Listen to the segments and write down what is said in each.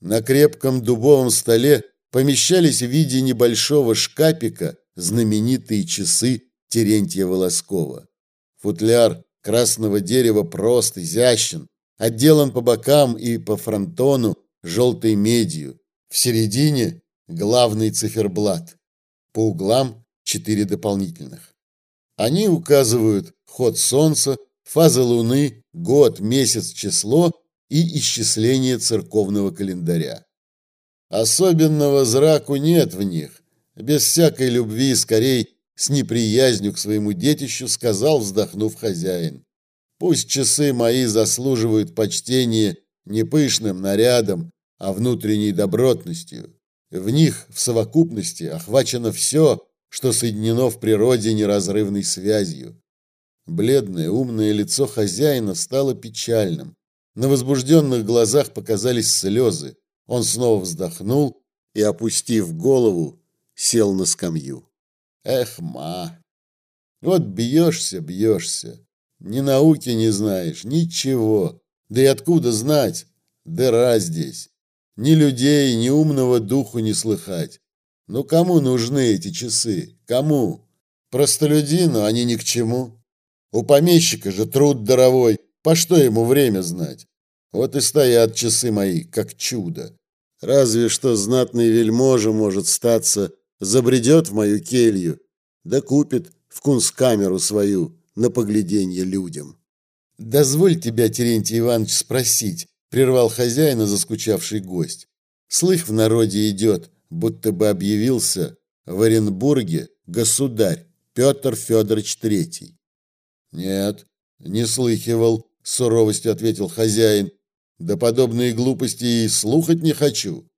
На крепком дубовом столе помещались в виде небольшого шкапика знаменитые часы Терентья Волоскова. Футляр красного дерева прост, изящен, отделан по бокам и по фронтону желтой медью. В середине главный циферблат. По углам четыре дополнительных. Они указывают ход солнца, фазы луны, год, месяц, число и исчисление церковного календаря. Особенного зраку нет в них. Без всякой любви, скорее, с неприязнью к своему детищу сказал, вздохнув хозяин. Пусть часы мои заслуживают почтения не пышным нарядом, а внутренней добротностью. В них в совокупности охвачено все, что соединено в природе неразрывной связью. Бледное, умное лицо хозяина стало печальным. На возбужденных глазах показались слезы. Он снова вздохнул и, опустив голову, сел на скамью. Эх, ма! Вот бьешься, бьешься. Ни науки не знаешь, ничего. Да и откуда знать? Дыра здесь. Ни людей, ни умного духу не слыхать. Ну кому нужны эти часы? Кому? Простолюдину они ни к чему. У помещика же труд даровой, по что ему время знать? Вот и стоят часы мои, как чудо. Разве что знатный вельможа может статься, забредет в мою келью, да купит в кунсткамеру свою на погляденье людям. «Дозволь тебя, Терентий Иванович, спросить», — прервал хозяина заскучавший гость. «Слых в народе идет, будто бы объявился в Оренбурге государь Петр Федорович Третий». «Нет, не слыхивал», — суровостью ответил хозяин. «Да подобные глупости и слухать не хочу.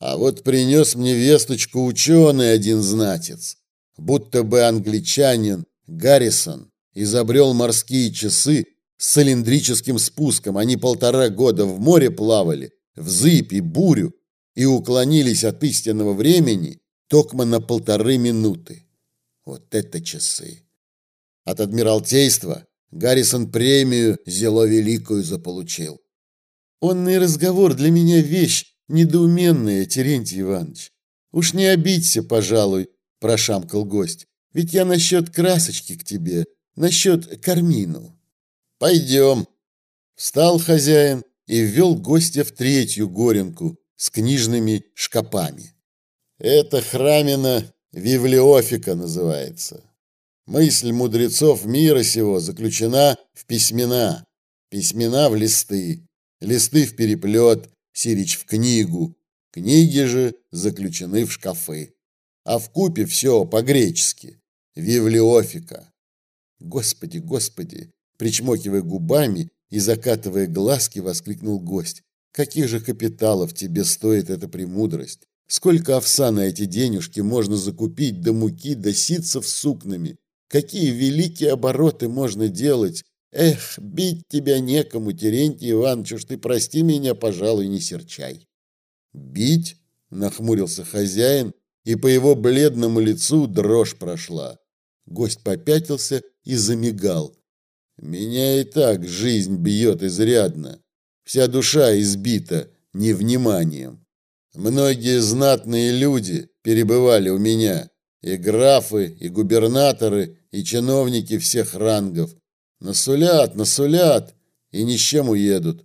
А вот принес мне весточку ученый один знатец, будто бы англичанин Гаррисон изобрел морские часы с цилиндрическим спуском. Они полтора года в море плавали, в зыбь и бурю, и уклонились от истинного времени токмо на полторы минуты. Вот это часы! От Адмиралтейства Гаррисон премию зело великую заполучил. Онный разговор для меня вещь недоуменная, Терентий Иванович. Уж не обидься, пожалуй, прошамкал гость. Ведь я насчет красочки к тебе, насчет кармину. Пойдем. Встал хозяин и ввел гостя в третью горенку с книжными шкапами. Это храмина Вивлеофика называется. Мысль мудрецов мира сего заключена в письмена, письмена в листы, листы в переплет, сирич в книгу, книги же заключены в шкафы. А в купе все по-гречески. Вивлеофика. Господи, господи, причмокивая губами и закатывая глазки, воскликнул гость. Каких же капиталов тебе стоит эта премудрость? Сколько овса на эти денежки можно закупить до муки, до ситцев с сукнами? Какие великие обороты можно делать, Эх, бить тебя некому, Терентий Иванович, уж ты прости меня, пожалуй, не серчай. Бить? Нахмурился хозяин, и по его бледному лицу дрожь прошла. Гость попятился и замигал. Меня и так жизнь бьет изрядно. Вся душа избита невниманием. Многие знатные люди перебывали у меня, и графы, и губернаторы, и чиновники всех рангов. Насулят, насулят и ни с чем уедут.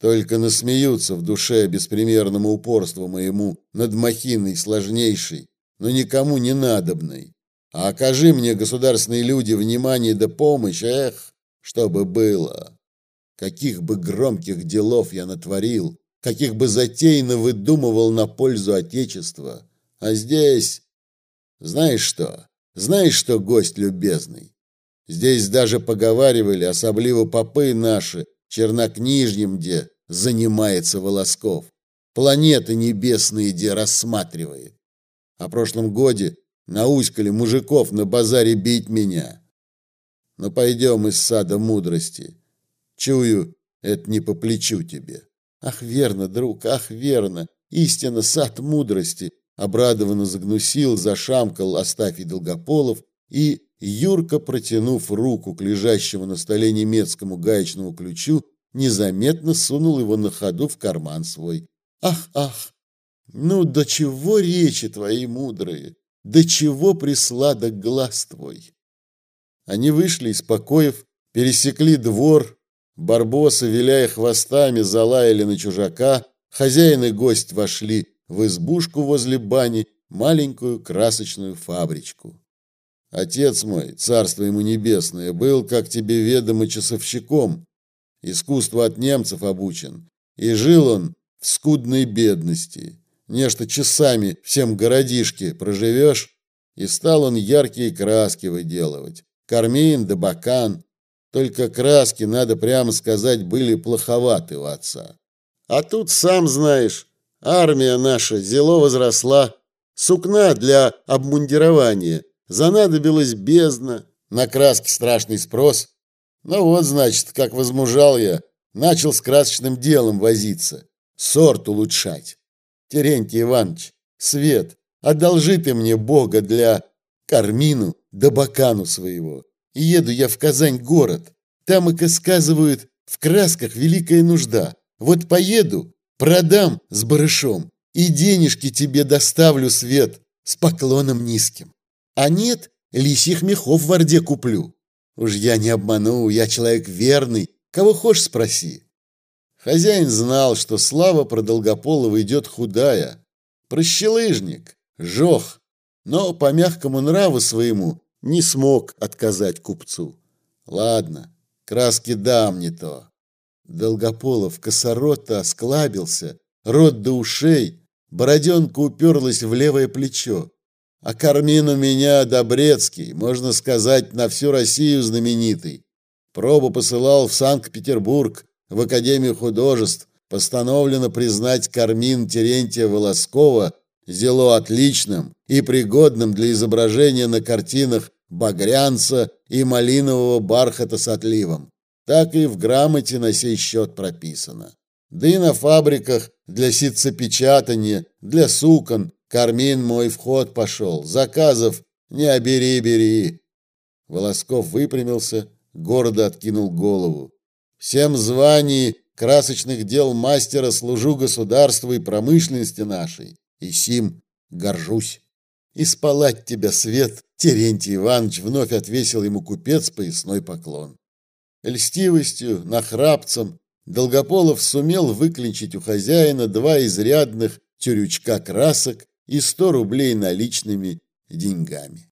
Только насмеются в душе беспримерному упорству моему над махиной сложнейшей, но никому не надобной. А окажи мне, государственные люди, внимание да помощь, эх, что бы было. Каких бы громких делов я натворил, каких бы затейно выдумывал на пользу Отечества. А здесь... Знаешь что? Знаешь что, гость любезный? Здесь даже поговаривали, особливо попы наши, чернокнижнем где занимается Волосков. Планеты небесные где рассматривает. В прошлом годе науськали мужиков на базаре бить меня. Но пойдем из сада мудрости. Чую, это не по плечу тебе. Ах, верно, друг, ах, верно. Истинно сад мудрости. Обрадованно загнусил, зашамкал Астафий Долгополов и Юрка, протянув руку к лежащему на столе немецкому гаечному ключу, незаметно сунул его на ходу в карман свой. Ах, ах! Ну, до чего речи твои мудрые, до чего присладок глаз твой? Они вышли из покоев, пересекли двор, барбосы, виляя хвостами, залаяли на чужака, хозяин и гость вошли в избушку возле бани, маленькую красочную фабричку. Отец мой, царство ему небесное, был, как тебе ведомо, часовщиком, искусство от немцев обучен, и жил он в скудной бедности. Нечто часами всем городишке проживешь, и стал он яркие краски выделывать. Кармин да бакан. Только краски, надо прямо сказать, были плоховаты у отца. А тут, сам знаешь, армия наша зело возросла, сукна для обмундирования, занадобилась бездна, на краски страшный спрос. Ну вот, значит, как возмужал я, начал с красочным делом возиться, сорт улучшать. Терентий Иванович, Свет, одолжи ты мне Бога для Кармину да Бакану своего. И еду я в Казань город. Там, и сказывают, в красках великая нужда. Вот поеду, продам с барышом, и денежки тебе доставлю, Свет, с поклоном низким. А нет, лисьих мехов в Орде куплю. Уж я не обману, я человек верный, кого хочешь спроси. Хозяин знал, что слава про Долгополова идет худая. Прощелыжник, жох, но по мягкому нраву своему не смог отказать купцу. Ладно, краски дам не то. Долгополов косорот-то осклабился, рот до ушей, бороденка уперлась в левое плечо. А Кармин у меня Добрецкий, можно сказать, на всю Россию знаменитый. Пробу посылал в Санкт-Петербург, в Академию художеств. Постановлено признать Кармин Терентия Волоскова зело отличным и пригодным для изображения на картинах багрянца и малинового бархата с отливом. Так и в грамоте на сей счет прописано. Да и на фабриках для ситцепечатания, для сукон Кармин мой вход пошел. Заказов не обери, бери. Волосков выпрямился, гордо откинул голову. Всем званий красочных дел мастера служу государству и промышленности нашей, и сим горжусь. И спалать тебя, свет, Терентий Иванович вновь отвесил ему купец поясной поклон. Льстивостью, нахрапцем Долгополов сумел выклинчить у хозяина два изрядных тюрючка красок и сто рублей наличными деньгами.